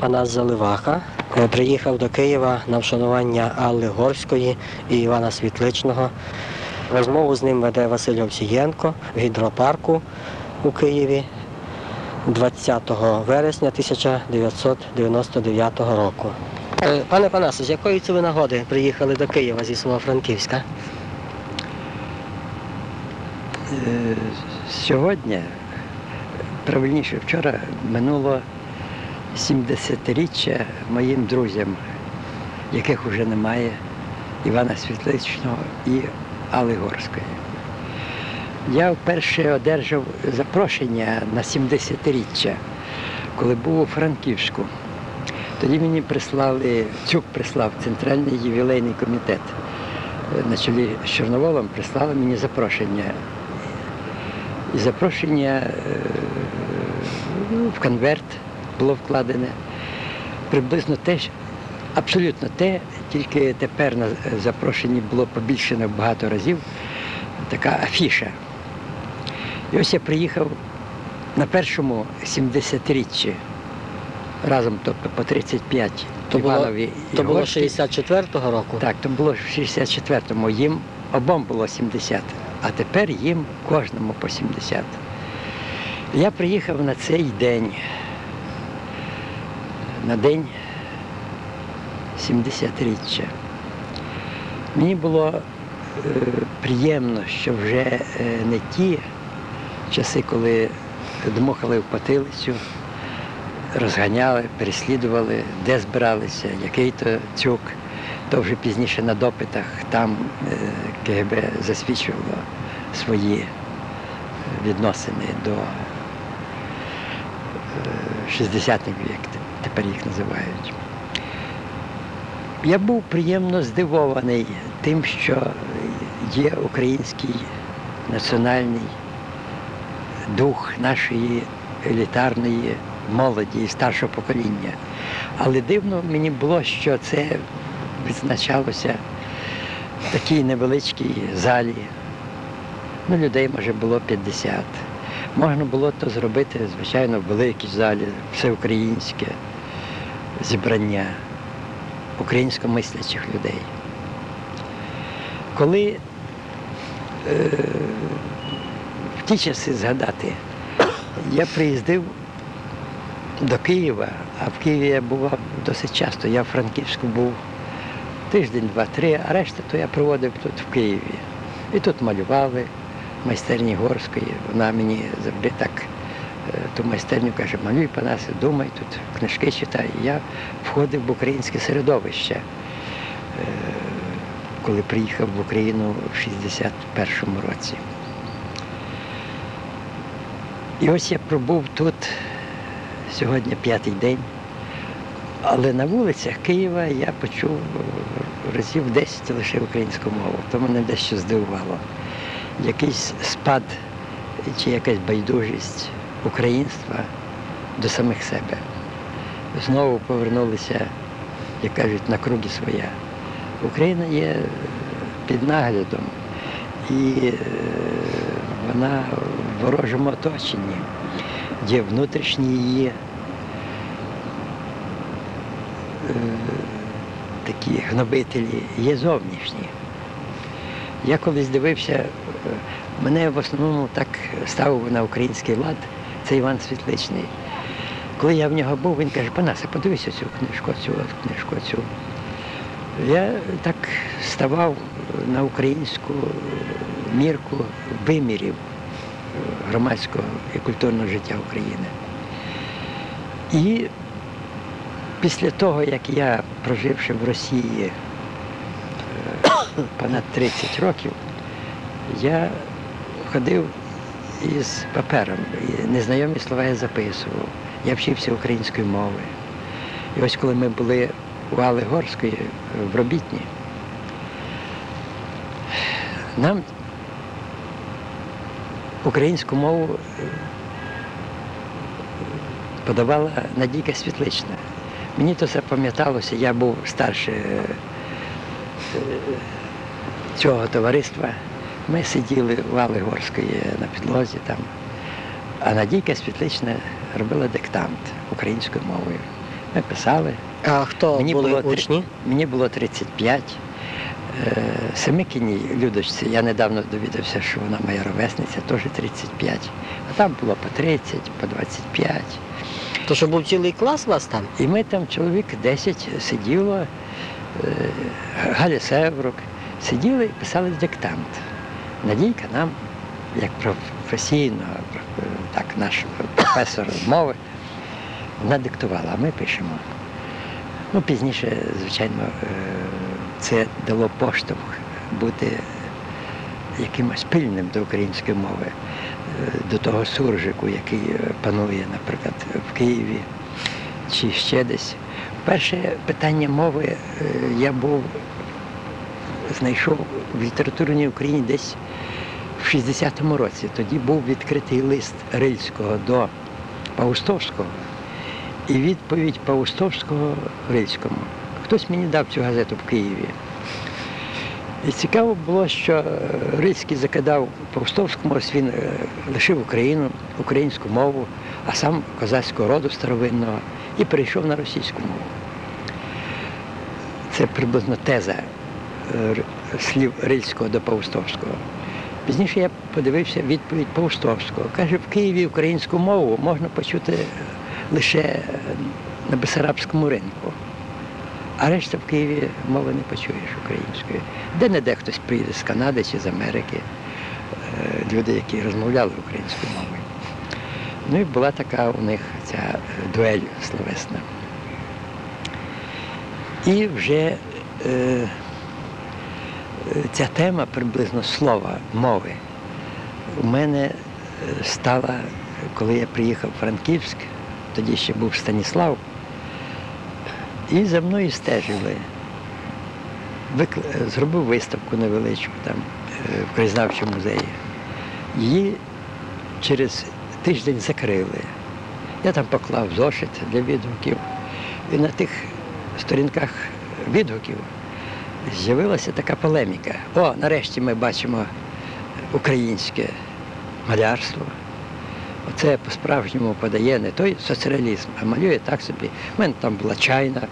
Панас Заливаха е, приїхав до Києва на вшанування Алли Горської і Івана Світличного. Розмову з ним веде Василь Овсієнко в гідропарку у Києві 20 вересня 1999 року. Е, Пане Панасе, з якої це ви нагоди приїхали до Києва зі свого Франківська? Е, Сьогодні, правильніше, вчора минуло 70-річчя моїм друзям, яких вже немає, Івана Світличного і Алли Горської. Я вперше одержав запрошення на 70-річчя, коли був у Франківську. Тоді мені прислали, Цюк прислав Центральний ювілейний комітет на чолі з Чорноволом, прислали мені запрошення і запрошення е, в конверт було вкладене. Приблизно те, абсолютно те, тільки тепер на запрошенні було побільшено багато разів така афіша. І ось я приїхав на першому 70-річчі, разом, тобто по 35 То було, Іванові і то було 64-го року? Так, то було в 64-му, їм обом було 70, а тепер їм кожному по 70. Я приїхав на цей день, на день 70-річчя. Мені було е, приємно, що вже е, не ті часи, коли дмухали в потилицю, розганяли, переслідували, де збиралися, який то цюк. То вже пізніше на допитах там е, КГБ засвідчувало свої відносини до е, шістдесятник вік, тепер їх називають. Я був приємно здивований тим, що є український національний дух нашої елітарної молоді і старшого покоління. Але дивно мені було, що це відзначалося в такій невеличкій залі. Ну, людей може було 50. Можна було то зробити, звичайно, в великій залі, всеукраїнське зібрання українськомислячих людей. Коли е, в ті часи згадати, я приїздив до Києва, а в Києві я бував досить часто. Я в Франківську був тиждень, два-три, а решта то я проводив тут в Києві. І тут малювали в майстерні Горської. Вона мені завжди так ту майстерню каже, малюй, Панасе, думай, тут книжки читай. І я входив в українське середовище, е, коли приїхав в Україну в 61-му році. І ось я пробув тут сьогодні п'ятий день. Але на вулицях Києва я почув е, разів 10 лише українську мову. То мене дещо здивувало. Якийсь спад чи якась байдужість українства до самих себе. Знову повернулися, як кажуть, на круги своя. Україна є під наглядом і е, вона в ворожому оточенні, є внутрішні її е, такі гнобителі, є зовнішні. Я колись дивився, е, мене в основному так ставив на український лад, це Іван Світличний. Коли я в нього був, він каже, Панасе, подивися цю книжку, цю книжку, цю. Я так ставав на українську мірку вимірів громадського і культурного життя України. І після того, як я, проживши в Росії е, понад 30 років, я ходив із папером, незнайомі слова я записував. Я вчився української мови. І ось коли ми були у Алли Горської е, в робітні, нам українську мову е, подавала Надійка Світлична. Мені то запам'яталося, я був старше е, цього товариства. Ми сиділи у Алли Горської на підлозі там. А Надійка Світлична робила диктант українською мовою. Ми писали. А хто Мені були було три- учні? Мені було 35. Е, Семикіній Людочці, я недавно довідався, що вона моя ровесниця, теж 35. А там було по 30, по 25. То що був цілий клас у вас там? І ми там чоловік 10 сиділо, е, Галя Севрук, сиділи і писали диктант. Надійка нам, як професійно, так наш професор мови, вона диктувала, а ми пишемо. Ну, пізніше, звичайно, е, це дало поштовх бути якимось пильним до української мови, е, до того суржику, який е, панує, наприклад, в Києві чи ще десь. Перше питання мови я був знайшов в літературній Україні десь в 60-му році. Тоді був відкритий лист Рильського до Паустовського і відповідь Паустовського Рильському. Хтось мені дав цю газету в Києві. І цікаво було, що е, Рильський закидав Паустовському, ось він е, лишив Україну, українську мову, а сам козацького роду старовинного і перейшов на російську мову. Це приблизно теза е, слів Рильського до Паустовського. Пізніше я подивився відповідь Паустовського. Каже, в Києві українську мову можна почути е, лише е, на Бесарабському ринку. А решта в Києві мови не почуєш української. Де-не-де хтось приїде з Канади чи з Америки, е, люди, які розмовляли українською мовою. Ну і була така у них ця дуель словесна. І вже е, ця тема приблизно слова, мови, у мене е, стала, коли я приїхав в Франківськ, тоді ще був Станіслав, і за мною стежили. Викл- е, Зробив виставку невеличку там е, в краєзнавчому музеї. Її через тиждень закрили. Я там поклав зошит для відгуків. І на тих сторінках відгуків з'явилася така полеміка. О, нарешті ми бачимо українське малярство. Оце по-справжньому подає не той соціалізм, а малює так собі. У мене там була чайна,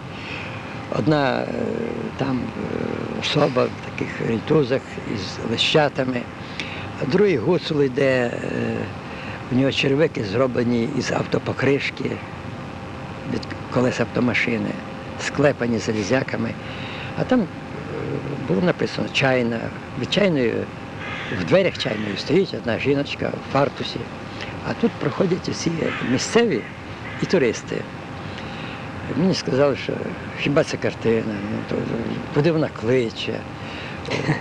одна е, там е, особа в таких рітузах із лищатами, а другий гуцул йде, е, у нього червики зроблені із автопокришки від колес автомашини, склепані залізяками. А там було написано чайна. Від чайної в дверях чайної стоїть одна жіночка в фартусі. А тут проходять усі місцеві і туристи. Мені сказали, що хіба це картина, ну, то, куди вона кличе,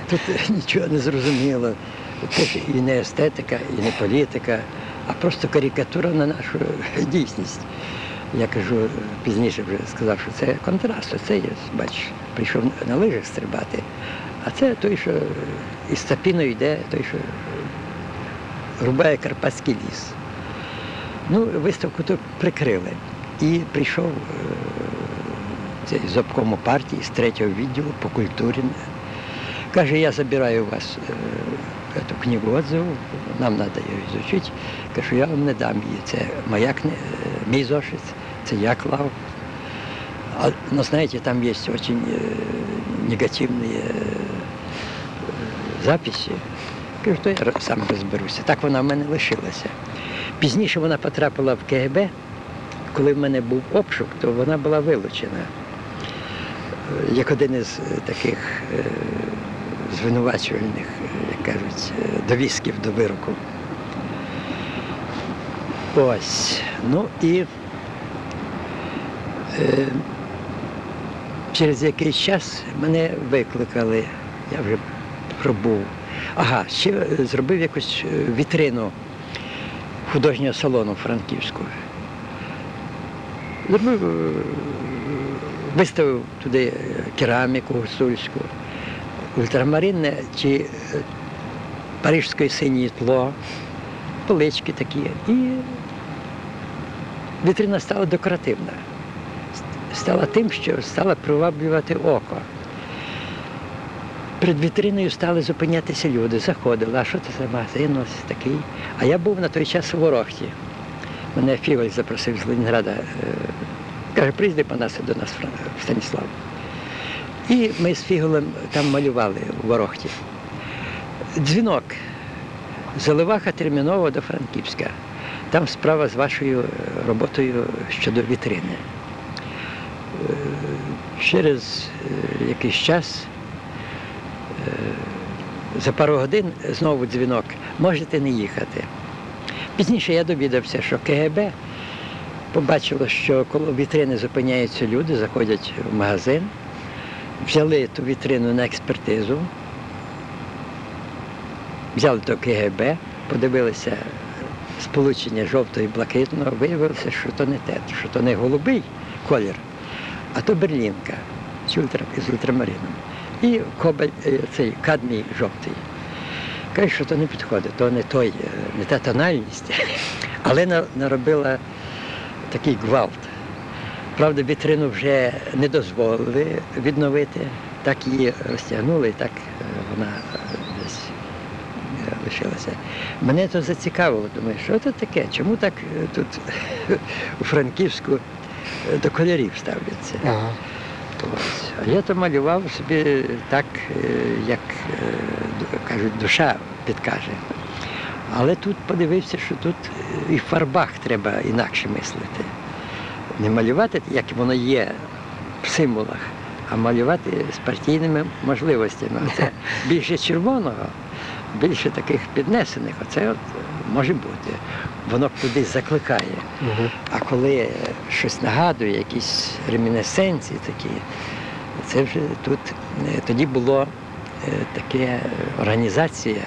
тут нічого не зрозуміло. Тут і не естетика, і не політика, а просто карикатура на нашу дійсність. Я кажу, пізніше вже сказав, що це контраст. Це є, бачиш, прийшов на лижах стрибати, а це той, що із Цапіною йде, той, що рубає Карпатський ліс. Ну, виставку тут прикрили. І прийшов е, цей з обкому партії з третього відділу по культурі. Каже, я забираю у вас е, эту книгу отзыву, нам треба її изучити. Кажу, я вам не дам її. Це моя кни- е, мій зошит, це я клав. А, но знаете, там есть очень э, негативные э, записи. Кажу, то я р- сам розберуся. Так вона в мене лишилася. Пізніше вона потрапила в КГБ. Коли в мене був обшук, то вона була вилучена. Е, Як один із е, таких е, звинувачувальних, е, як кажуть, е, довісків до вироку. Ось. Ну і е, через якийсь час мене викликали, я вже пробув. Ага, ще зробив якусь е, вітрину художнього салону Франківського. Зробив, е, виставив туди е, кераміку гуцульську, ультрамаринне чи парижське синє тло, полички такі. І вітрина стала декоративна. Стала тим, що стала приваблювати око. Перед вітриною стали зупинятися люди, заходили, а що це за магазин ось такий? А я був на той час у Ворохті. Мене Фівель запросив з Ленінграда е, Каже, приїзди Панасе до нас в Станіслав. І ми з Фіголем там малювали у Ворохті. Дзвінок. Заливаха терміново до Франківська. Там справа з вашою е, роботою щодо вітрини. Е, Через е, якийсь час, е, за пару годин знову дзвінок, можете не їхати. Пізніше я довідався, що КГБ побачило, що коло вітрини зупиняються люди, заходять в магазин, взяли ту вітрину на експертизу, взяли до КГБ, подивилися сполучення жовтого і блакитного, виявилося, що то не те, що то не голубий колір, а то берлінка з, ультра, з ультрамарином. І кобаль, е, цей кадмій жовтий. Каже, що то не підходить, то не той, е, не та тональність. Але наробила такий гвалт. Правда, вітрину вже не дозволили відновити, так її розтягнули, і так е, вона десь лишилася. Мене то зацікавило, думаю, що це таке? Чому так тут у Франківську до кольорів ставляться? Ага. Ось. А я то малював собі так, е, як е, кажуть, душа підкаже. Але тут подивився, що тут е, і в фарбах треба інакше мислити. Не малювати, як воно є в символах, а малювати з партійними можливостями. Це більше червоного, більше таких піднесених. Оце от е, може бути. Воно кудись закликає. Мгм. А коли щось нагадує, якісь ремінесценції такі, це вже тут е, тоді було е, таке організація,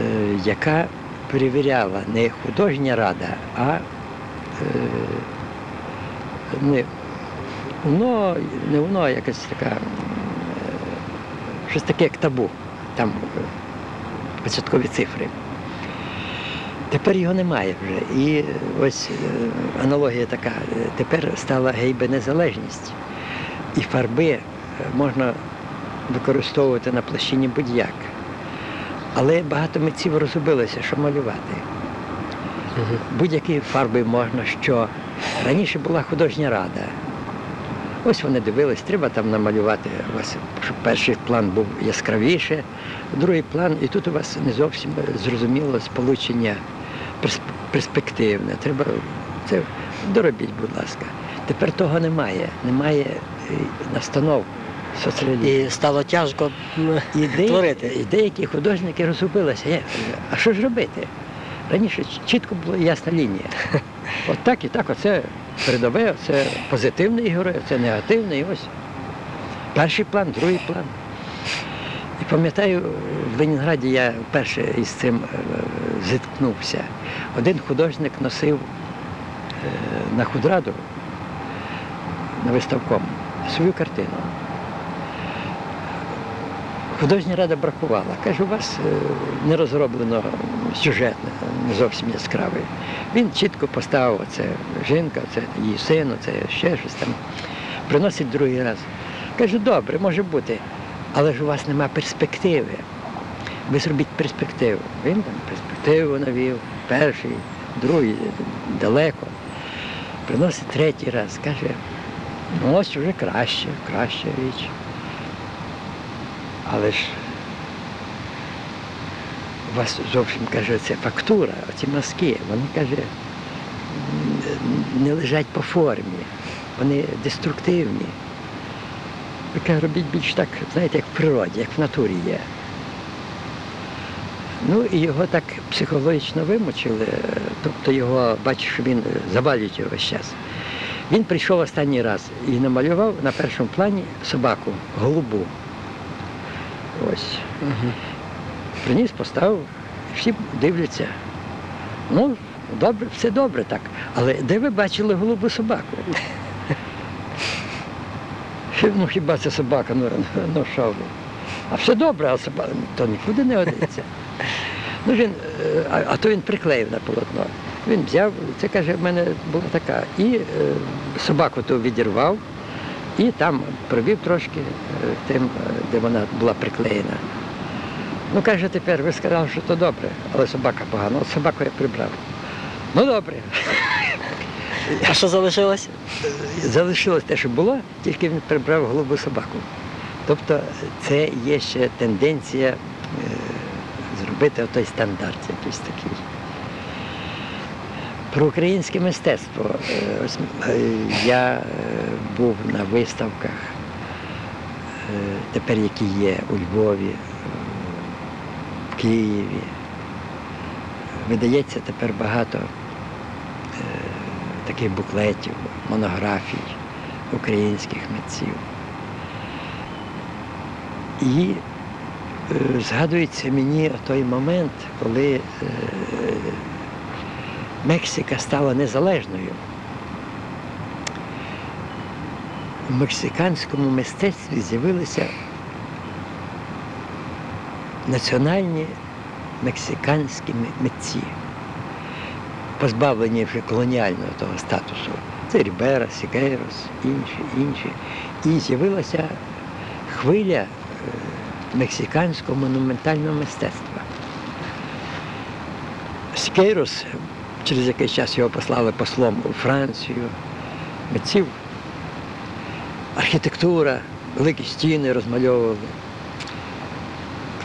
е, яка перевіряла не художня рада, а не воно, не воно, якась така, щось таке, як табу, там початкові цифри. Тепер його немає вже. І ось е, аналогія така. Е, Тепер стала гейбе незалежність. І фарби е, можна використовувати на площині будь-як. Але багато митців розгубилося, що малювати. Мгм. Будь-які фарби можна, що раніше була художня рада. Ось вони дивились, треба там намалювати вас, щоб перший план був яскравіше, другий план, і тут у вас не зовсім зрозуміло сполучення перспективне. Треба це доробіть, будь ласка. Тепер того немає. Немає е, настанов. І стало тяжко І, де- творити. і деякі художники розгубилися. Є, А що ж робити? Раніше чітко була ясна лінія. От так і так, оце передове, це позитивний герой, це негативний. і Ось перший план, другий план. І пам'ятаю, в Ленінграді я вперше із цим е, зіткнувся. Один художник носив е, на худраду на виставком свою картину. Художня рада бракувала. Каже, у вас е, не розроблено сюжет не зовсім яскравий. Він чітко поставив це жінка, це її син, це ще щось там. Приносить другий раз. Кажу, добре, може бути, але ж у вас нема перспективи. Ви зробіть перспективу. Він там перспективу навів, перший, другий, далеко. Приносить третій раз. Каже, ну ось вже краще, краща річ. Але ж у вас зовсім каже, це фактура, оці мазки, вони каже, не лежать по формі, вони деструктивні. Ви каже, робіть більш так, знаєте, як в природі, як в натурі є. Ну і його так психологічно вимучили, е, тобто його, бачиш, що він завалюють його час. Він прийшов останній раз і намалював на першому плані собаку, голубу. Ось. Мгм. Приніс, поставив, всі дивляться. Ну, добре, все добре так. Але де ви бачили голубу собаку? Ну хіба це собака, ну, ну що ви? А все добре, а собака то нікуди не годиться. Ну він, е, а, а то він приклеїв на полотно. Він взяв, це каже, в мене була така, і е, собаку ту відірвав, і там провів трошки е, тим, е, де вона була приклеєна. Ну, каже, тепер ви сказали, що то добре, але собака погана. От собаку я прибрав. Ну добре. А що залишилось? Залишилось те, що було, тільки він прибрав голубу собаку. Тобто це є ще тенденція е, зробити той стандарт якийсь такий. Про українське мистецтво. Е, е, Я е, був на виставках, тепер які є у Львові, в Києві. Видається тепер багато таких буклетів, монографій українських митців. І згадується мені той момент, коли е, Мексика стала незалежною. В мексиканському мистецтві з'явилися національні мексиканські митці, позбавлені вже колоніального того статусу. Це Рібера, Сікейрос, інші, інші. І з'явилася хвиля е, мексиканського монументального мистецтва. Сікейрос, через якийсь час його послали послом у Францію, митців, архітектура, великі стіни розмальовували.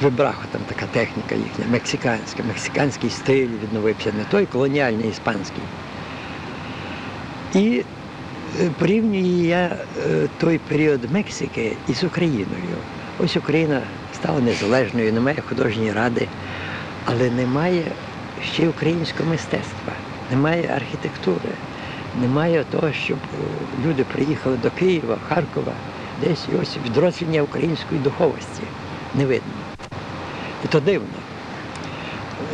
Вибрахо там така техніка їхня, мексиканська, мексиканський стиль відновився, не той колоніальний іспанський. І е, порівнюю я е, той період Мексики із Україною. Ось Україна стала незалежною, немає художньої ради, але немає ще українського мистецтва, немає архітектури, немає того, щоб люди приїхали до Києва, Харкова, десь і ось відродження української духовості не видно. І то дивно.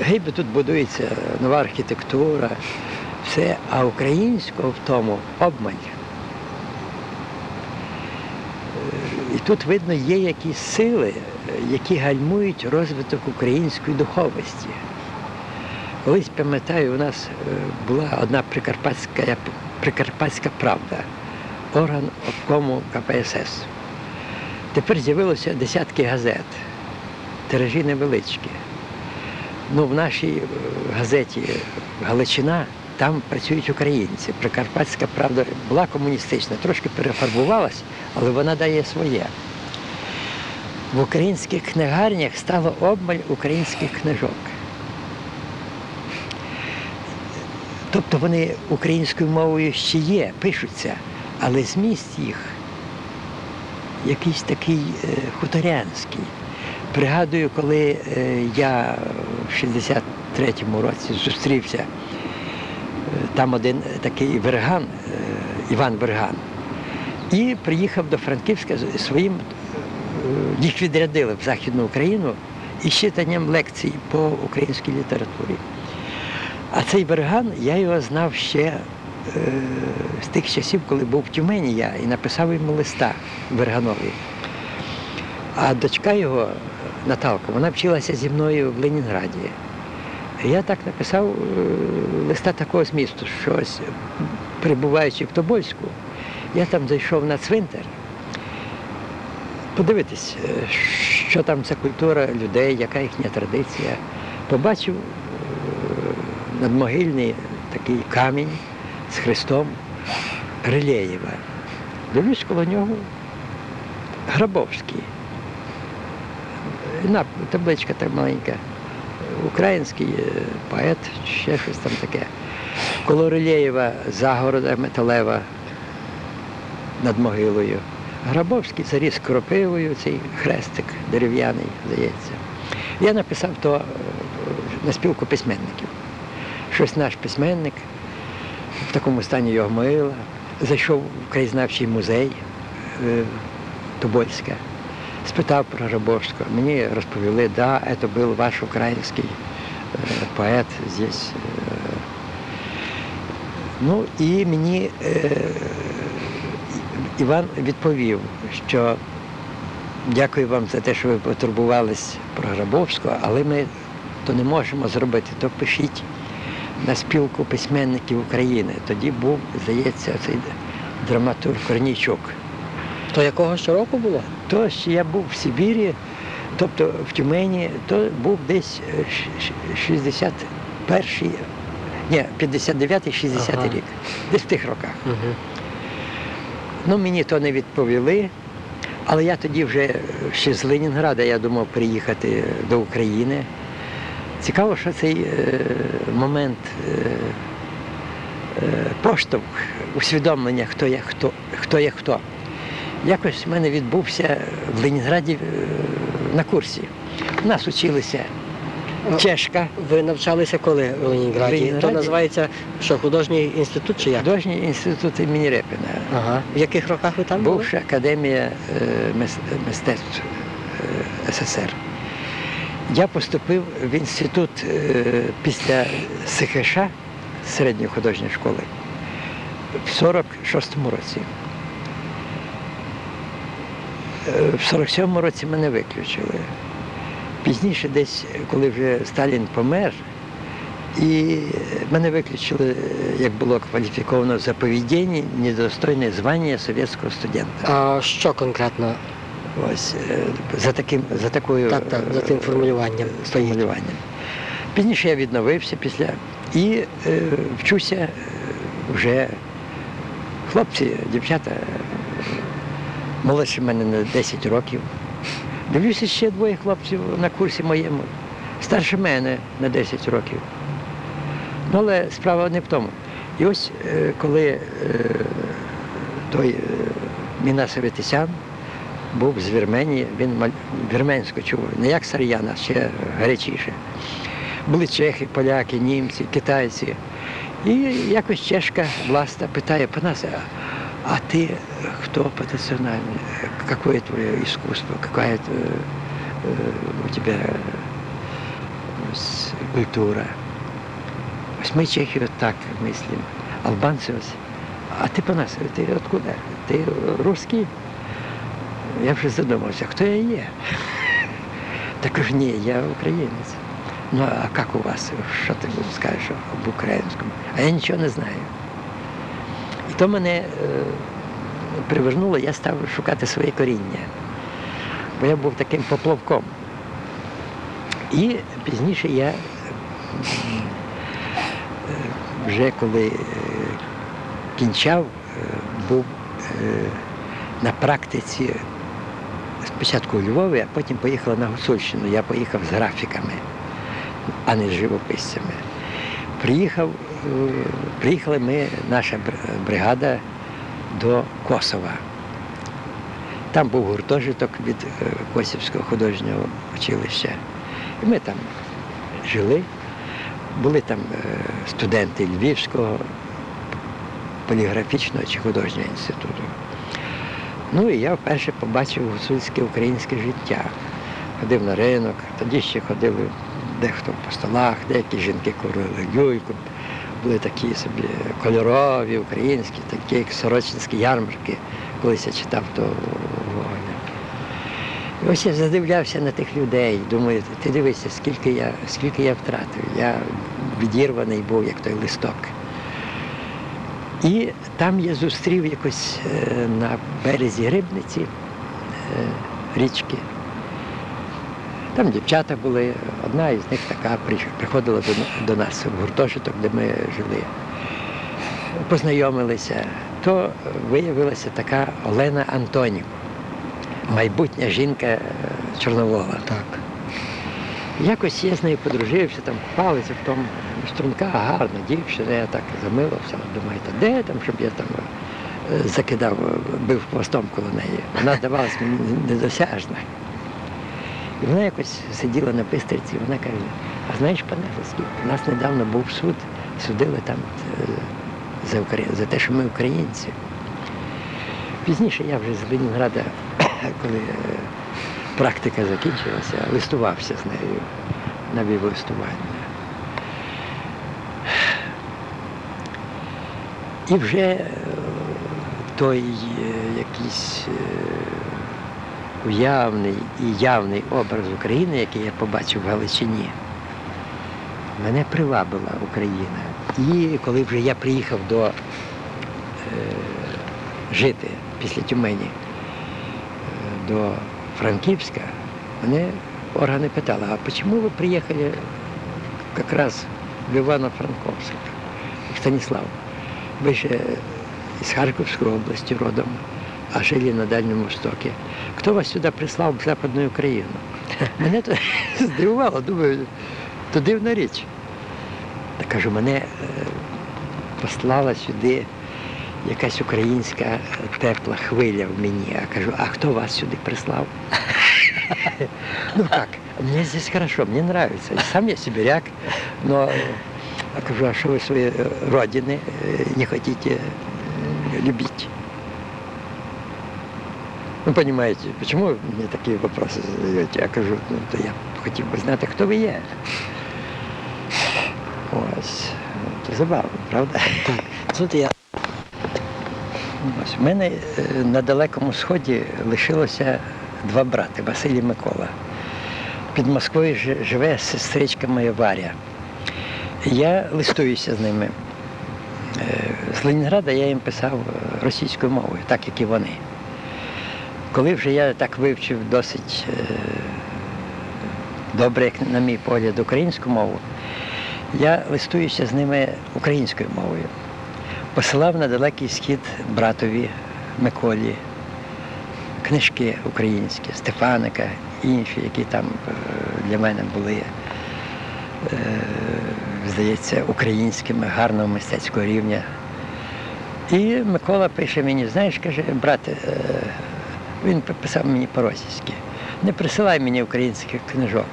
Гейби тут будується нова архітектура, все, а українського в тому обмаль. Е, І тут видно є якісь сили, які гальмують розвиток української духовості. Колись пам'ятаю, у нас е, була одна прикарпатська, прикарпатська правда, орган обкому КПСС. Тепер з'явилося десятки газет, тиражі невеличкі. Ну, в нашій е, газеті Галичина там працюють українці. Прикарпатська правда була комуністична, трошки перефарбувалась, але вона дає своє. В українських книгарнях стало обмаль українських книжок. Тобто вони українською мовою ще є, пишуться, але зміст їх якийсь такий е, хуторянський. Пригадую, коли е, я в 63-му році зустрівся, там один такий Верган, е, Іван Верган, і приїхав до Франківська своїм, е, їх відрядили в Західну Україну із читанням лекцій по українській літературі. А цей Верган, я його знав ще е, з тих часів, коли був в Тюмені я і написав йому листа Верганові. А дочка його, Наталка, вона вчилася зі мною в Ленінграді. Я так написав е, листа такого змісту, що ось, перебуваючи в Тобольську, я там зайшов на цвинтар, подивитись, е, що там за культура людей, яка їхня традиція. Побачив е, надмогильний такий камінь з хрестом Рилєєва. Дивлюсь коло нього Грабовський. Табличка так маленька. Український е, поет, ще щось там таке. Коло Рилєєва загорода металева над могилою. Грабовський заріс кропивою, цей хрестик дерев'яний, здається. Я написав то е, на спілку письменників. Щось наш письменник, в такому стані його могила. Зайшов в краєзнавчий музей е, Тобольська, спитав про Грабовського. Мені розповіли, да, це був ваш український е, поет здесь. е». Ну і мені е, Іван відповів, що дякую вам за те, що ви потурбувались про Грабовського, але ми то не можемо зробити, то пишіть на спілку письменників України. Тоді був, здається, цей драматург Корнійчук. То якого щороку було? То я був в Сибірі, тобто в Тюмені, то був десь е, ш- ш- 61-й Ні, 59-й, 60 ага. рік. Десь в тих роках. Угу. Ну, мені то не відповіли. Але я тоді вже ще з Ленінграда я думав приїхати до України. Цікаво, що цей е, момент е, е, поштовх, усвідомлення, хто я хто, хто є хто. Якось в мене відбувся в Ленінграді е, на курсі. У нас училися чешка, Ви навчалися коли в Ленінграді? В Ленінграді. То називається що, художній інститут чи як? художній інститут імені Репіна. Ага. В яких роках ви там були? Бувша академія е, мистецтв е, СССР. Я поступив в інститут після СХШ середньої художньої школи в 46-му році. Е, В 47-му році мене виключили. Пізніше, десь, коли вже Сталін помер, і мене виключили, як було кваліфіковано за поведіння недостойне звання совєтського студента. А що конкретно? Ось е, за таким, за такою Так, так, за тим е, формулюванням формулюванням. Пізніше я відновився після і е, вчуся вже хлопці, дівчата е, молодші мене на 10 років. Дивлюся ще двоє хлопців на курсі моєму, старше мене на 10 років. Ну, але справа не в тому. І ось е, коли е, той е, Мінас Аветисян був з Вірменії, він вірменську чув, не як Сар'ян, а ще гарячіше. Були чехи, поляки, німці, китайці. І якось чешка власта питає Панасе, а, а ти хто по національному? Какое твоє искусство? Какая э, э, у тебе э, ось культура? Ось ми чехи от так мислимо, албанці ось. А ти Панасе, ти откуда? Ти русський? Я вже задумався, хто я є. Так кажу, ні, я українець. Ну, а як у вас? Що ти скажеш об українському? А я нічого не знаю. То мене е, привернуло, я став шукати своє коріння. Бо я був таким поплавком. І пізніше я е, вже коли е, кінчав, був на практиці спочатку у Львові, а потім поїхала на Гуцульщину. Я поїхав з графіками, а не з живописцями. Приїхав, приїхали ми, наша бригада до Косова. Там був гуртожиток від е, Косівського художнього училища. І ми там жили. Були там е, студенти Львівського поліграфічного чи художнього інституту. Ну і я вперше побачив гуцульське українське життя. Ходив на ринок, тоді ще ходили дехто по столах, деякі жінки курили люльку. Були такі собі кольорові, українські, такі як сорочинські ярмарки, колись я читав то. І ось я задивлявся на тих людей, думаю, ти дивися, скільки я, скільки я втратив. Я відірваний був, як той листок. І там я зустрів якось е, на березі Рибниці е, річки. Там дівчата були, одна із них така приходила до, до нас в гуртожиток, де ми жили. Познайомилися. То виявилася така Олена Антонів, майбутня жінка е, Чорновола. Так. Якось я з нею подружився, там купалися в тому струнка, гарна дівчина, я так замилився, думаю, та де там, щоб я там е, закидав, е, бив хвостом коло неї. Вона здавалась мені недосяжна. І вона якось сиділа на пистриці, вона каже, а знаєш, пане Леськів, у нас недавно був суд, судили там е, за, за те, що ми українці. Пізніше я вже з Ленінграда, коли е, практика закінчилася, листувався з нею, навів листування. І вже е, той якийсь уявний і явний образ України, який я побачив в Галичині, мене привабила Україна. І коли вже я приїхав до е, жити після Тюмені е, до Франківська, мене органи питали, а чому ви приїхали якраз в Івано-Франковськ? Станислав, вы же из Харьковской области родом, а жили на Дальнем Востоке Кто вас сюди прислав в Западну Україну? Мене то здивувало, думаю, то дивна річ. Я кажу, мене е, послала сюди якась українська е, тепла хвиля в мені. А кажу, а хто вас сюди прислав? Ну как, мне здесь хорошо, мне нравится. И сам я сибиряк, но я кажу, а что вы своей э, родины э, не хотите э, любить? Ну, понимаете, почему вы мне такие вопросы задаете? Я кажу, ну, то я хотів би знати, хто ви є. Ось. Це забавно, правда? Тут я Ось, у мене е, на Далекому Сході лишилося два брати Василь і Микола. Під Москвою живе сестричка моя Варя. Я листуюся з ними. Е, З Ленінграда я їм писав е, російською мовою, так як і вони. Коли вже я так вивчив досить е, добре, як на мій погляд, українську мову, я листуюся з ними українською мовою посилав на далекий схід братові Миколі книжки українські, Стефаника, інші, які там е, для мене були, е, здається, українськими, гарного мистецького рівня. І Микола пише мені, знаєш, каже, брате, е, він писав мені по-російськи. Не присилай мені українських книжок,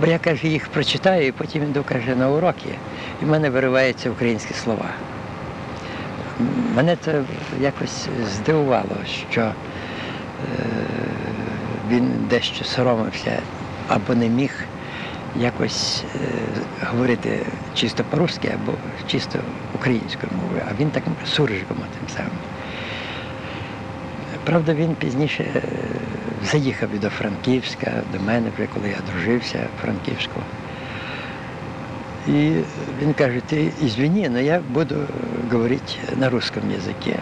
бо я каже, їх прочитаю, і потім йду каже, на уроки, і в мене вириваються українські слова. Мене це якось здивувало, що е, він дещо соромився або не міг якось е, говорити чисто по-русски або чисто українською мовою, а він так суржиком тим самим. Правда, він пізніше е, заїхав до Франківська, до мене, коли я дружився в Франківську. И он каже, ты извини, но я буду говорить на русском языке.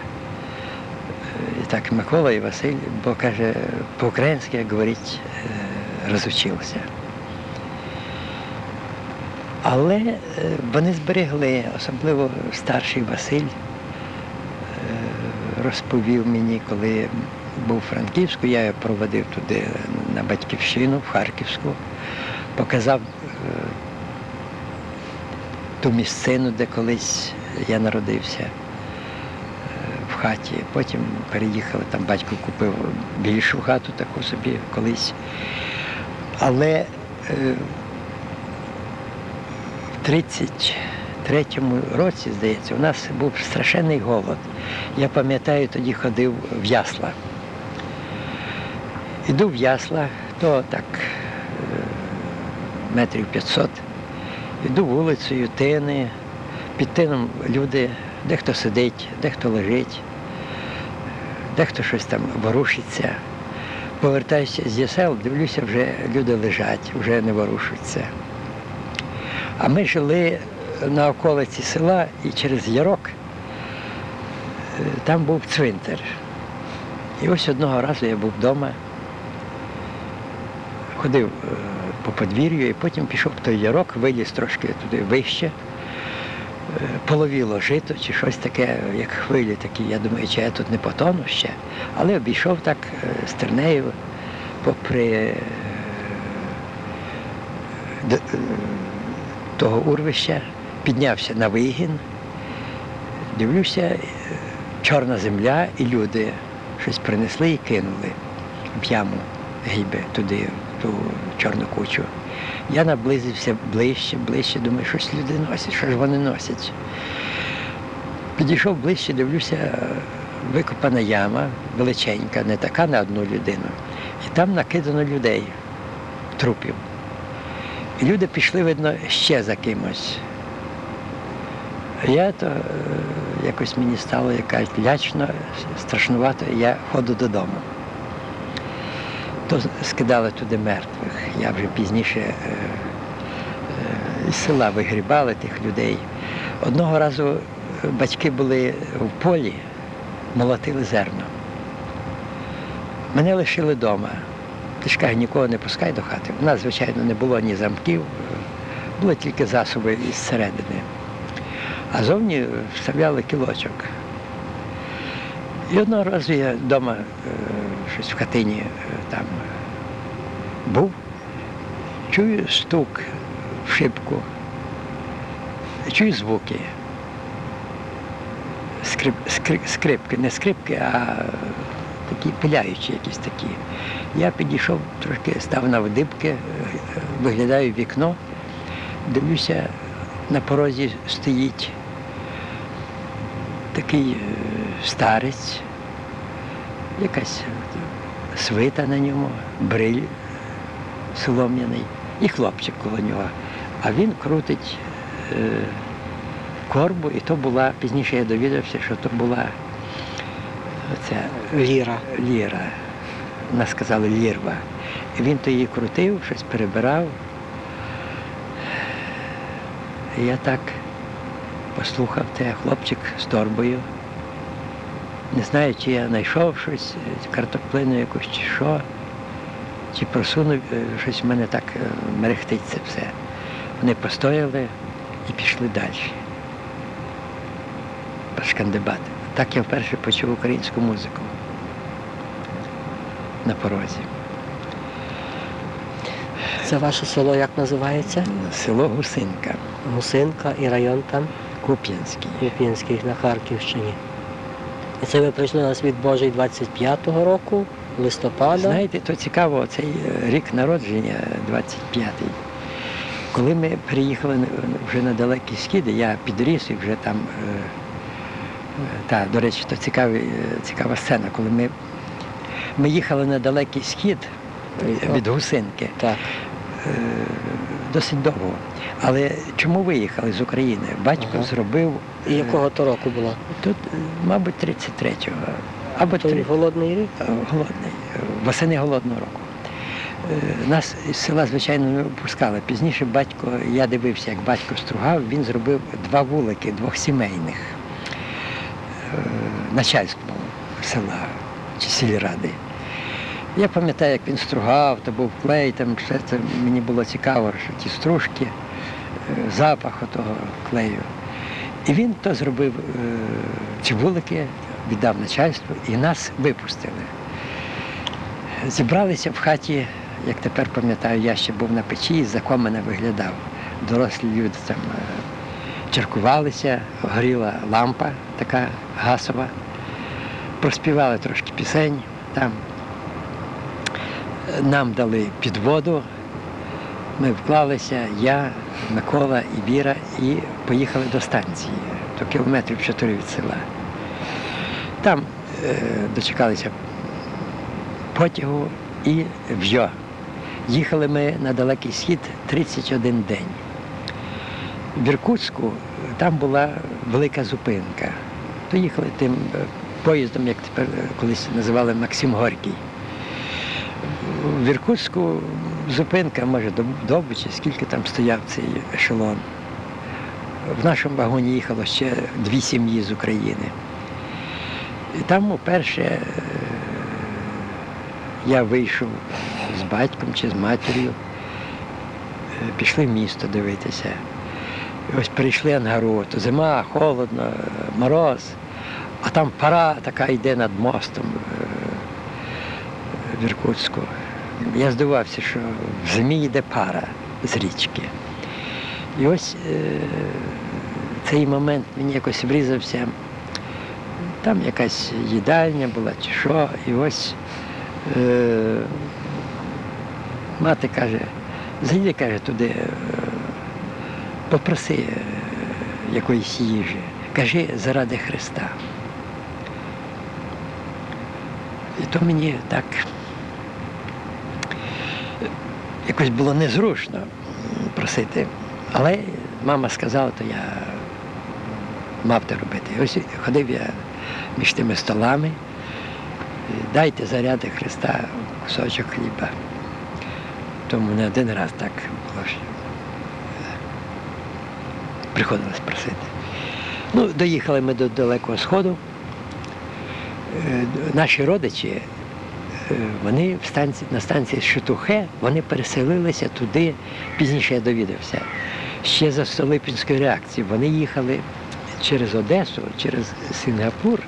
І так Микола і Василь, бо каже, по-українськи я говорити е, розучився. Але е, вони зберегли, особливо старший Василь розповів мені, коли був у Франківську, я його проводив туди на батьківщину, в Харківську, показав е, ту місцину, де колись я народився е, в хаті. Потім переїхали, там батько купив більшу хату таку собі колись. Але е, в 33-му році, здається, у нас був страшенний голод. Я пам'ятаю, тоді ходив в ясла. Іду в ясла, то так е, метрів 500. Йду вулицею, тини, під тином люди, дехто сидить, дехто лежить, дехто щось там ворушиться. Повертаюся з ясел, дивлюся, вже люди лежать, вже не ворушаться. А ми жили на околиці села і через ярок там був цвинтар. І ось одного разу я був вдома, ходив е, по подвір'ю і потім пішов в той ярок, виліз трошки туди вище, е, половіло жито чи щось таке, як хвилі такі. Я думаю, чи я тут не потону ще. Але обійшов так е, стернею попри е, д- е, того урвища, піднявся на вигін, дивлюся, чорна земля і люди щось принесли і кинули в яму гіби туди, в ту чорну кучу. Я наблизився ближче, ближче, думаю, щось люди носять, що ж вони носять. Підійшов ближче, дивлюся, викопана яма, величенька, не така на одну людину. І там накидано людей, трупів. І люди пішли, видно, ще за кимось. Я то е, якось мені стало якась лячно, страшнувато, і я ходу додому. То скидали туди мертвих. Я вже пізніше е, е, із села вигрібали тих людей. Одного разу е, батьки були в полі, молотили зерно. Мене лишили вдома. Ти ж каже, нікого не пускай до хати. У нас, звичайно, не було ні замків, були тільки засоби із середини. А зовні вставляли кілочок. І одного разу я вдома е, щось в хатині е, там був, чую стук в шибку, чую звуки. Скрип, скрип, скрипки, не скрипки, а такі пиляючі якісь такі. Я підійшов трошки, став на вдибки, е, виглядаю в вікно, дивлюся, на порозі стоїть такий е, старець, якась е, свита на ньому, бриль солом'яний і хлопчик коло нього. А він крутить е, корбу, і то була, пізніше я довідався, що то була оця Ліра. ліра. Нас сказали лірва. І він то її крутив, щось перебирав. І я так послухав те хлопчик з торбою. Не знаю, чи я знайшов щось, картоплину якусь чи що, чи просунув, е, щось в мене так е, мерехтить це все. Вони постояли і пішли далі. Пошкандибати. Так я вперше почув українську музику на порозі. Це ваше село як називається? Село Гусинка, Гусинка і район там Куп'янський. Куп'янський на Харківщині. І це ви прийшли на світ Божий 25-го року, листопада. Знаєте, то цікаво, цей е, рік народження, 25-й. Коли ми приїхали вже на далекі східи, я підріс і вже там, е, е, та, до речі, то цікавий, е, цікава сцена, коли ми, ми їхали на далекий схід е, від Гусинки. Так. е, досить довго. Але чому виїхали з України? Батько Ага. зробив І якого то року було? тут, е, мабуть, 33-го. Або Той 3, голодний рік? голодний, е, восени голодного року. Е, Нас з села, звичайно, не випускали. Пізніше батько, я дивився, як батько стругав, він зробив два вулики двохсімейних е, начальством села чи сільради. Я пам'ятаю, як він стругав, то був клей, там все це мені було цікаво, що ті стружки, е, запах того клею. І він то зробив е, ці вулики, віддав начальству і нас випустили. Зібралися в хаті, як тепер пам'ятаю, я ще був на печі, і за мене виглядав. Дорослі люди там е, черкувалися, горіла лампа така гасова. Проспівали трошки пісень там. Нам дали підводу, ми вклалися, я, Микола і Віра, і поїхали до станції, до кілометрів чотири від села. Там е, дочекалися потягу і в'йо. Їхали ми на далекий схід 31 день. В Іркутську там була велика зупинка. То їхали тим е, поїздом, як тепер е, колись називали Максим Горький. В Іркутську зупинка, може, до Добичі, скільки там стояв цей ешелон. В нашому вагоні їхало ще дві сім'ї з України. І там уперше е, я вийшов з батьком чи з матір'ю, е, пішли в місто дивитися. І ось перейшли Ангару, то зима, холодно, мороз, а там пара така йде над мостом е, в Іркутську. Я здивався, що в зимі йде пара з річки. І ось е, цей момент мені якось врізався. Там якась їдальня була чи що, і ось е, мати каже, зайди, каже, туди, е, попроси е, якоїсь їжі. Кажи заради Христа. І то мені так якось було незручно просити. Але мама сказала, то я мав те робити. Ось ходив я між тими столами, дайте заряди Христа кусочок хліба. Тому не один раз так було. що, Приходилось просити. Ну, доїхали ми до Далекого Сходу. Е, Наші родичі, вони в станції, на станції Шетухе, вони переселилися туди, пізніше я довідався, ще за Столипінської реакції. Вони їхали через Одесу, через Сінгапур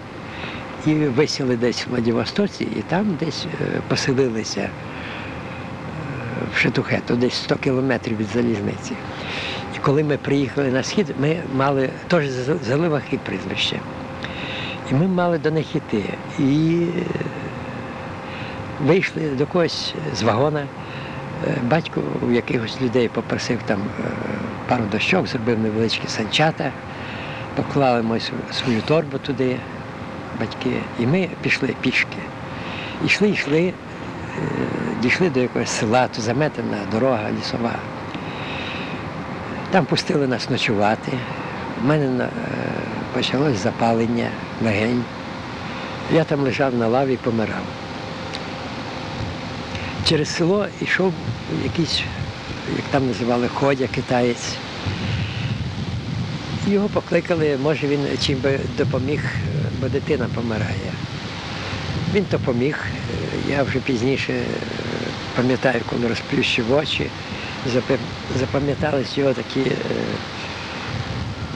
і висіли десь в Владивостоці, і там десь е, поселилися е, в Шетухету, десь 100 кілометрів від залізниці. І коли ми приїхали на схід, ми мали теж з- заливахи прізвище. І ми мали до них йти. І е, вийшли до когось з вагона. Е, Батько у якихось людей попросив там е, пару дощок, зробив невеличкі санчата, поклали ми свою торбу туди, батьки, і ми пішли пішки. Йшли, йшли, е, дійшли до якогось села, то заметена дорога лісова. Там пустили нас ночувати. У мене почалось запалення легень. Я там лежав на лаві і помирав. Через село йшов якийсь, як там називали, ходя китаєць. Його покликали, може він чим би допоміг, бо дитина помирає. Він то поміг. Е, Я вже пізніше е, пам'ятаю, коли розплющив очі, запам- запам'ятались його такі е,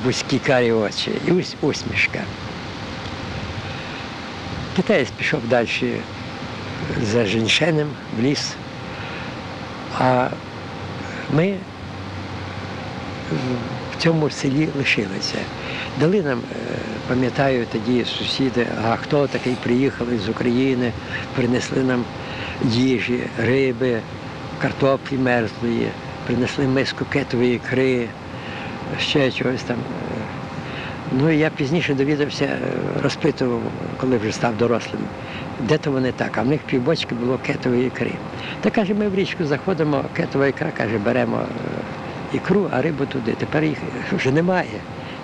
вузькі карі очі і ус- усмішка. Китаєць пішов далі за Женьшенем в ліс, а ми в цьому селі лишилися. Дали нам, е, пам'ятаю, тоді сусіди, а хто такий приїхали з України, принесли нам їжі, риби, картоплі мерзлої, принесли миску кетової ікри, ще чогось там. Ну і я пізніше довідався, е, розпитував, коли вже став дорослим, де то вони так, а в них півбочки було кетової ікри. Та каже, ми в річку заходимо, кетова ікра, каже, беремо е, ікру, а рибу туди. Тепер їх вже немає.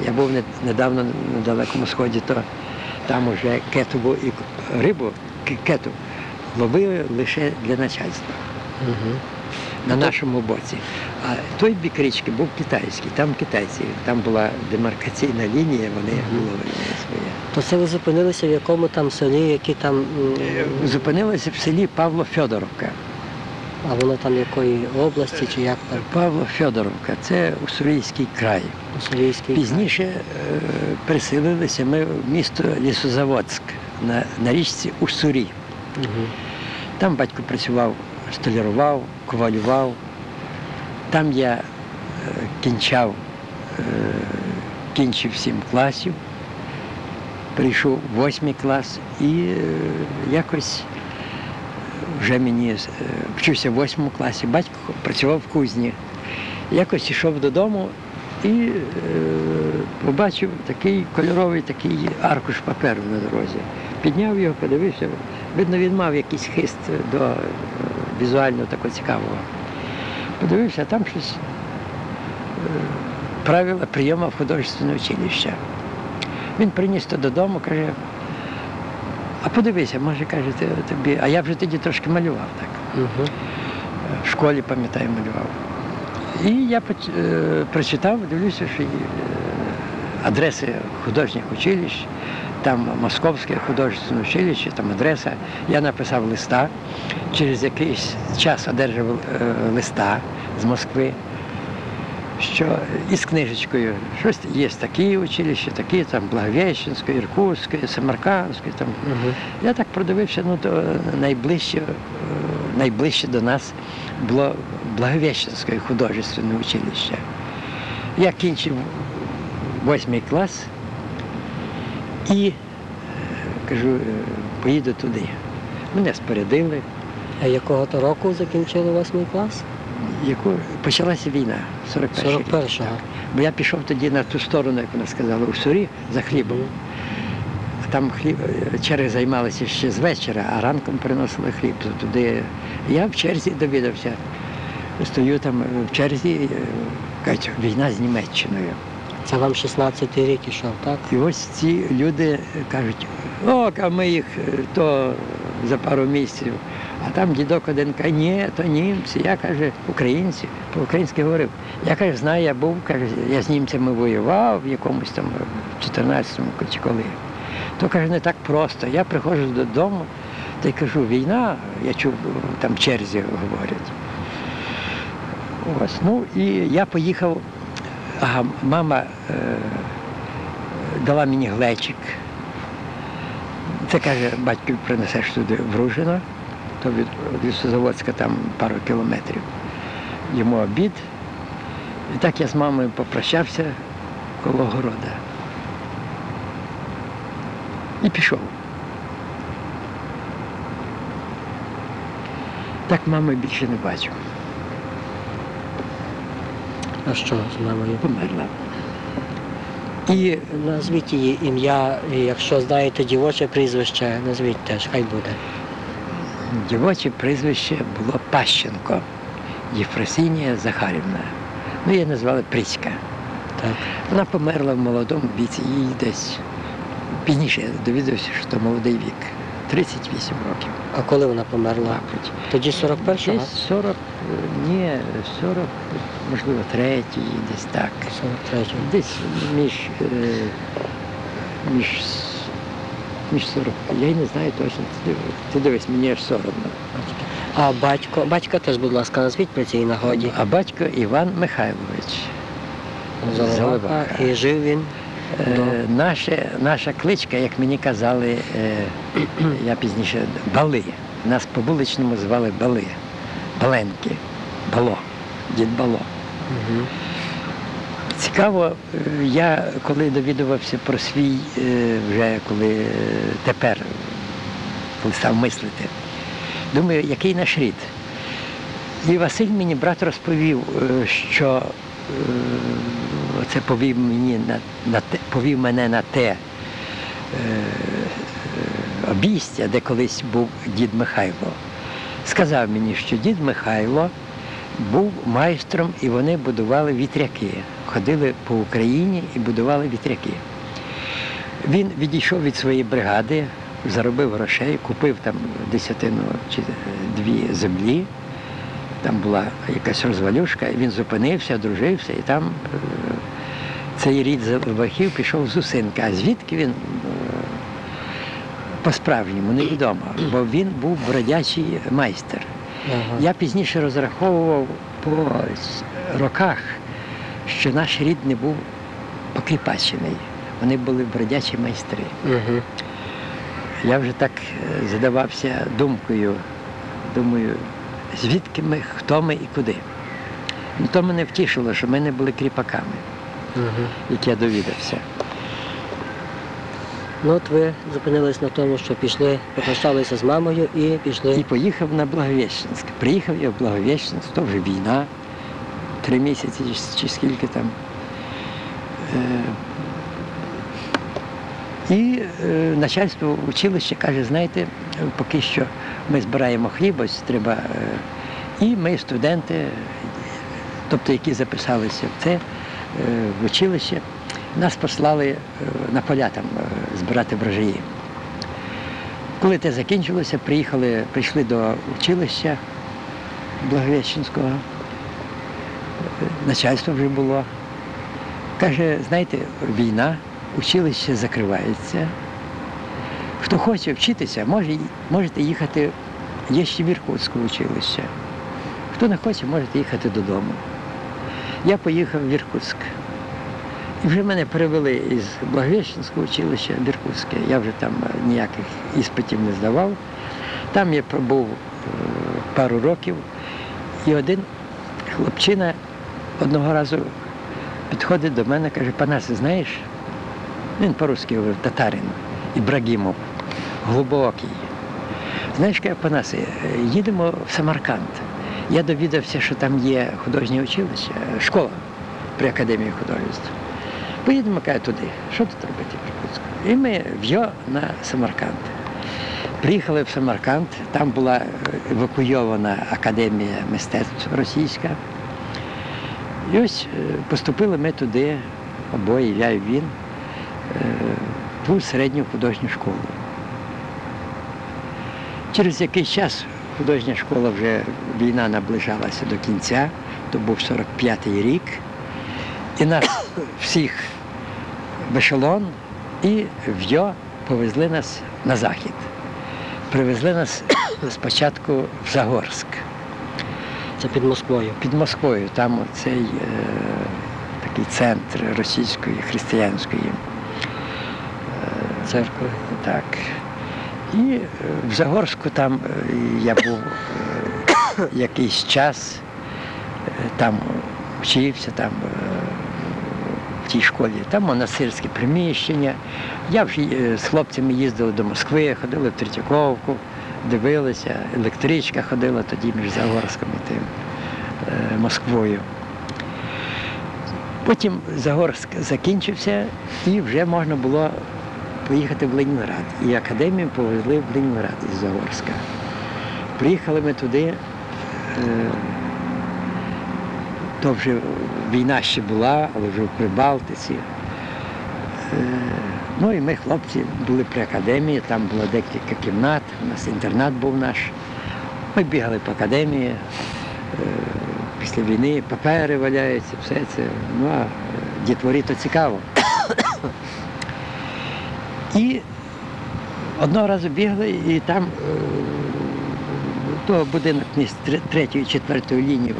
Я був недавно на далекому сході, то там вже кетову ікру, рибу, кету, ловили лише для начальства Угу. На нашому боці. А той бік річки був китайський, там китайці, там була демаркаційна лінія, вони ловили своє. То це ви зупинилися в якому там селі, які там, Зупинилися в селі Павло Фьодоровка. а воно там якої області чи як там? Павло Фьодоровка це Уссурійський край. Уссурійський Пізніше е, переселилися ми в місто Лісозаводськ на, на річці Уссурі. Угу. Там батько працював, столярував, ковалював. Там я е, кінчав, е, кінчив сім класів, прийшов в восьмий клас і е, якось вже мені вчився в восьмому класі. Батько працював в кузні. Якось йшов додому і побачив такий кольоровий такий аркуш паперу на дорозі. Підняв його, подивився. Видно, він мав якийсь хист до візуально такого цікавого. Подивився, там щось е, правила прийому в художественне училище. Він приніс то додому, каже, а подивися, може, каже, ти- тобі. А я вже тоді трошки малював так. Угу. В школі, пам'ятаю, малював. І я е, прочитав, дивлюся, що е, адреси художніх училищ, там Московське художественне училище, там адреса. Я написав листа. Через якийсь час одержав е, листа з Москви, що із книжечкою, щось є такі училища, такі, там Благовещенське, Іркутське, Самаркандське. Там. Угу. Я так продивився, ну то найближче, е, найближче до нас було Благовещенське художественне училище. Я кінчив восьмий клас і е, кажу, е, поїду туди. Мене спорядили. А якого то року закінчили восьмий клас? Яку почалася війна 41 рік. 41-го. Бо я пішов тоді на ту сторону, як вона сказала, у сурі за хлібом. Там хліб, е, черги займалися ще з вечора, а ранком приносили хліб туди. Я в черзі довідався. Стою там в черзі, кажуть, війна з Німеччиною. Це вам 16-й рік ішов, так? І ось ці люди кажуть, о, а ми їх е, то за пару місяців. А там дідок один каже, ні, то німці. Я каже, українці, по-українськи говорив. Я каже, знаю, я був, каже, я з німцями воював в якомусь там в 14-му чи коли. То каже, не так просто. Я приходжу додому та й кажу, війна, я чув, там черзі говорять. Ось, ну і я поїхав, а мама е, дала мені глечик. Це каже, батько принесеш туди в то від Лісозаводська там пару кілометрів. Йому обід. І так я з мамою попрощався коло города. І пішов. Так мами більше не бачу. А що з мамою? Померла. І Назвіть її ім'я, якщо знаєте дівоче прізвище, назвіть теж, хай буде. дівоче прізвище було Пащенко Єфросинія Захарівна. Ну, її назвали Пріська. Так. Вона померла в молодому віці, їй десь пізніше я довідався, що то молодий вік. 38 років, А коли вона померла? Тоді 41-го? Десь 40, е, ні, 40, можливо, третій, десь так. Десь між, е, між, між 40. Я не знаю точно. Ти, дивись, мені аж соромно. А батько, батька теж, будь ласка, назвіть при цій нагоді. А батько Іван Михайлович. Заливака. І жив він. Е, наша, наша кличка, як мені казали, е, я пізніше бали. Нас по вуличному звали бали. Баленки. Бало. Дід Бало. Угу. Цікаво, я коли довідувався про свій, е, вже коли е, тепер, коли став мислити, думаю, який наш рід. І Василь мені брат розповів, е, що це повів мені на, на те, повів мене на те обійстя, де колись був дід Михайло. Сказав мені, що дід Михайло був майстром і вони будували вітряки. Ходили по Україні і будували вітряки. Він відійшов від своєї бригади, заробив грошей, купив там десятину чи дві землі. Там була якась розвалюшка, він зупинився, одружився, і там е, цей рід Заливахів пішов з Усинка. А звідки він е, по-справжньому невідомо, бо він був бродячий майстер. Ага. Я пізніше розраховував по роках, що наш рід не був покріпачений. Вони були бродячі майстри. Угу. Я вже так е, задавався думкою, думаю, звідки ми, хто ми і куди. Ну, то мене втішило, що ми не були кріпаками, Угу. як я довідався. Ну от ви зупинились на тому, що пішли, попрощалися з мамою і пішли. І поїхав на Благовіщенськ. Приїхав я в Благовіщенськ, то вже війна, три місяці чи- скільки там. Е, І е, начальство училища каже, знаєте, поки що ми збираємо хліб, ось треба. е, І ми, студенти, тобто які записалися в це, в училище, нас послали е, на поля там е, збирати врожаї. Коли те закінчилося, приїхали, прийшли до училища Благовіщенського. Е, Начальство вже було. Каже, знаєте, війна, училище закривається. Хто хоче вчитися, може, можете їхати, є ще в Іркутську училище. Хто не хоче, можете їхати додому. Я поїхав в Іркутськ. Вже мене перевели із Благовіщенського училища в. Я вже там е, ніяких іспитів не здавав. Там я пробув е, пару років. І один хлопчина одного разу підходить до мене, каже, Панасе, знаєш, він по-русски говорив, татарин, Ібрагімов, глибокий. Знаєш, каже, Панасе, їдемо в Самарканд. Я довідався, що там є художнє училище, школа при академії художеств. Поїдемо, каже, туди. Що тут робити в Іркутську? І ми в Йо на Самарканд. Приїхали в Самарканд, там була е, евакуйована академія мистецтв російська. І ось е, поступили ми туди, обоє, я і він, е, в ту середню художню школу. Через якийсь час художня школа вже війна наближалася до кінця, то був 45-й рік. І нас всіх в ешелон і в Йо повезли нас на захід. Привезли нас спочатку в Загорськ Це під Москвою. під Москвою. Там цей е, такий центр російської християнської церкви. Так. І е, в Загорську там е, я був е, якийсь час, е, там вчився, там е, тій школі, там монастирське приміщення. Я вже е, з хлопцями їздили до Москви, ходили в Третьяковку, дивилися, електричка ходила тоді між Загорськом і тим е, Москвою. Потім Загорськ закінчився і вже можна було поїхати в Ленінград. І академію повезли в Ленінград із Загорська. Приїхали ми туди, е, то вже війна ще була, але вже в Прибалтиці. Е, Ну і ми, хлопці, були при академії, там було декілька кімнат, у нас інтернат був наш. Ми бігали по академії. Е, Після війни папери валяються, все це. Ну а е, дітворі то цікаво. І одного разу бігли, і там то будинок міст третьої, четвертої лінії